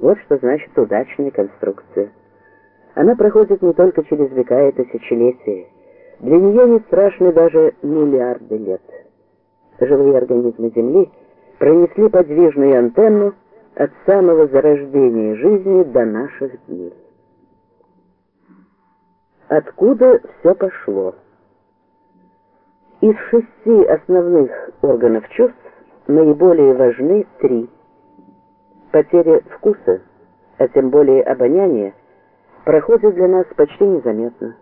Вот что значит удачная конструкция. Она проходит не только через века и тысячелетия. Для нее не страшны даже миллиарды лет. Живые организмы Земли пронесли подвижную антенну от самого зарождения жизни до наших дней. Откуда все пошло? Из шести основных органов чувств наиболее важны три. Потеря вкуса, а тем более обоняния, проходит для нас почти незаметно.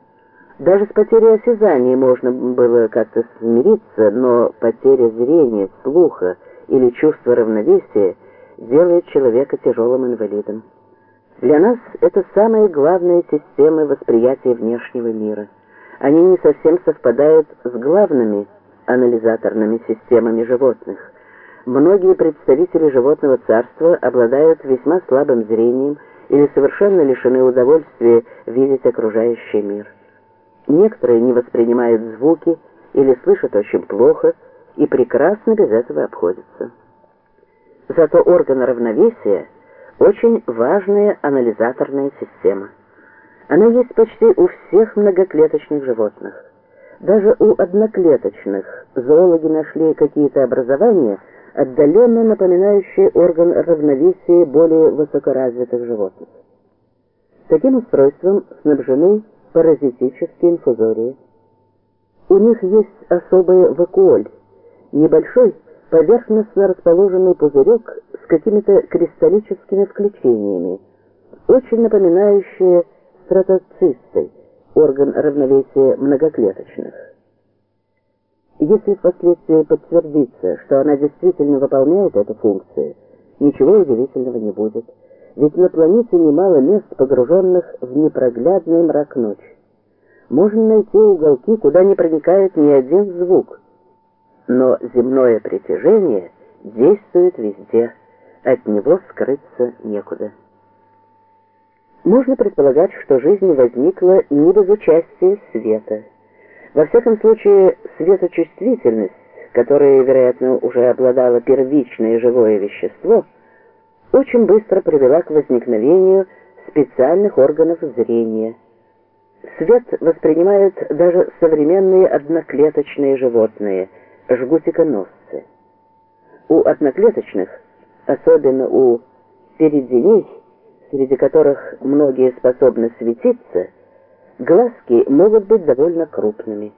Даже с потерей осязания можно было как-то смириться, но потеря зрения, слуха или чувства равновесия делает человека тяжелым инвалидом. Для нас это самые главные системы восприятия внешнего мира. Они не совсем совпадают с главными анализаторными системами животных. Многие представители животного царства обладают весьма слабым зрением или совершенно лишены удовольствия видеть окружающий мир. Некоторые не воспринимают звуки или слышат очень плохо и прекрасно без этого обходятся. Зато орган равновесия очень важная анализаторная система. Она есть почти у всех многоклеточных животных. Даже у одноклеточных зоологи нашли какие-то образования, отдаленно напоминающие орган равновесия более высокоразвитых животных. Таким устройством снабжены паразитические инфузории. У них есть особый вакуоль, небольшой поверхностно расположенный пузырек с какими-то кристаллическими включениями, очень напоминающие стратоцисты, орган равновесия многоклеточных. Если впоследствии подтвердится, что она действительно выполняет эту функцию, ничего удивительного не будет, ведь на планете немало мест, погруженных в непроглядный мрак ночи. Можно найти уголки, куда не проникает ни один звук, но земное притяжение действует везде, от него скрыться некуда. Можно предполагать, что жизнь возникла не без участия света. Во всяком случае, светочувствительность, которой, вероятно, уже обладало первичное живое вещество, очень быстро привела к возникновению специальных органов зрения. Свет воспринимают даже современные одноклеточные животные – жгутиконосцы. У одноклеточных, особенно у передзеней, среди которых многие способны светиться, глазки могут быть довольно крупными.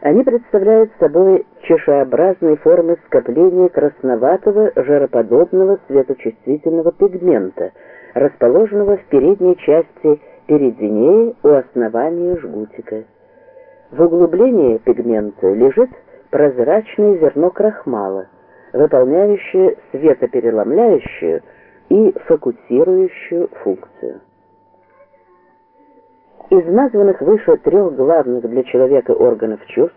Они представляют собой чешеобразные формы скопления красноватого жароподобного светочувствительного пигмента, расположенного в передней части передзинеи у основания жгутика. В углублении пигмента лежит прозрачное зерно крахмала, выполняющее светопереломляющую и фокусирующую функцию. Из названных выше трех главных для человека органов чувств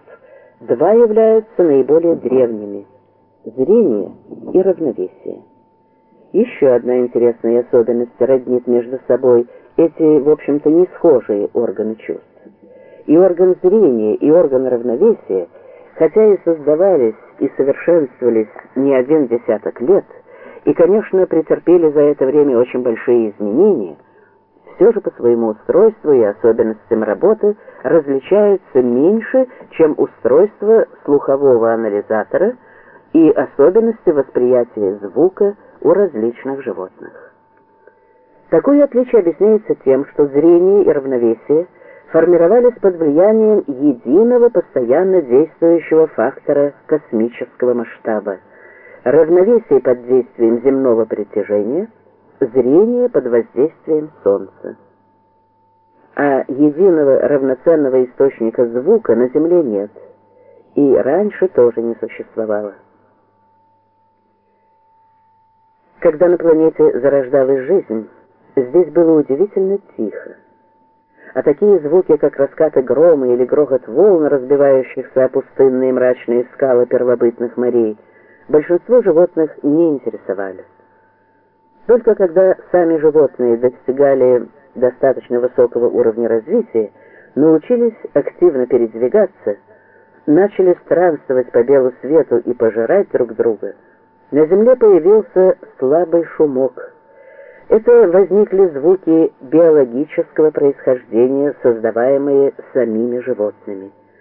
два являются наиболее древними – зрение и равновесие. Еще одна интересная особенность роднит между собой эти, в общем-то, не схожие органы чувств. И орган зрения, и орган равновесия – Хотя и создавались и совершенствовались не один десяток лет, и, конечно, претерпели за это время очень большие изменения, все же по своему устройству и особенностям работы различаются меньше, чем устройство слухового анализатора и особенности восприятия звука у различных животных. Такое отличие объясняется тем, что зрение и равновесие – формировались под влиянием единого постоянно действующего фактора космического масштаба, равновесие под действием земного притяжения, зрение под воздействием Солнца. А единого равноценного источника звука на Земле нет, и раньше тоже не существовало. Когда на планете зарождалась жизнь, здесь было удивительно тихо а такие звуки, как раскаты грома или грохот волн, разбивающихся о пустынные мрачные скалы первобытных морей, большинство животных не интересовали. Только когда сами животные достигали достаточно высокого уровня развития, научились активно передвигаться, начали странствовать по белу свету и пожирать друг друга, на земле появился слабый шумок – Это возникли звуки биологического происхождения, создаваемые самими животными.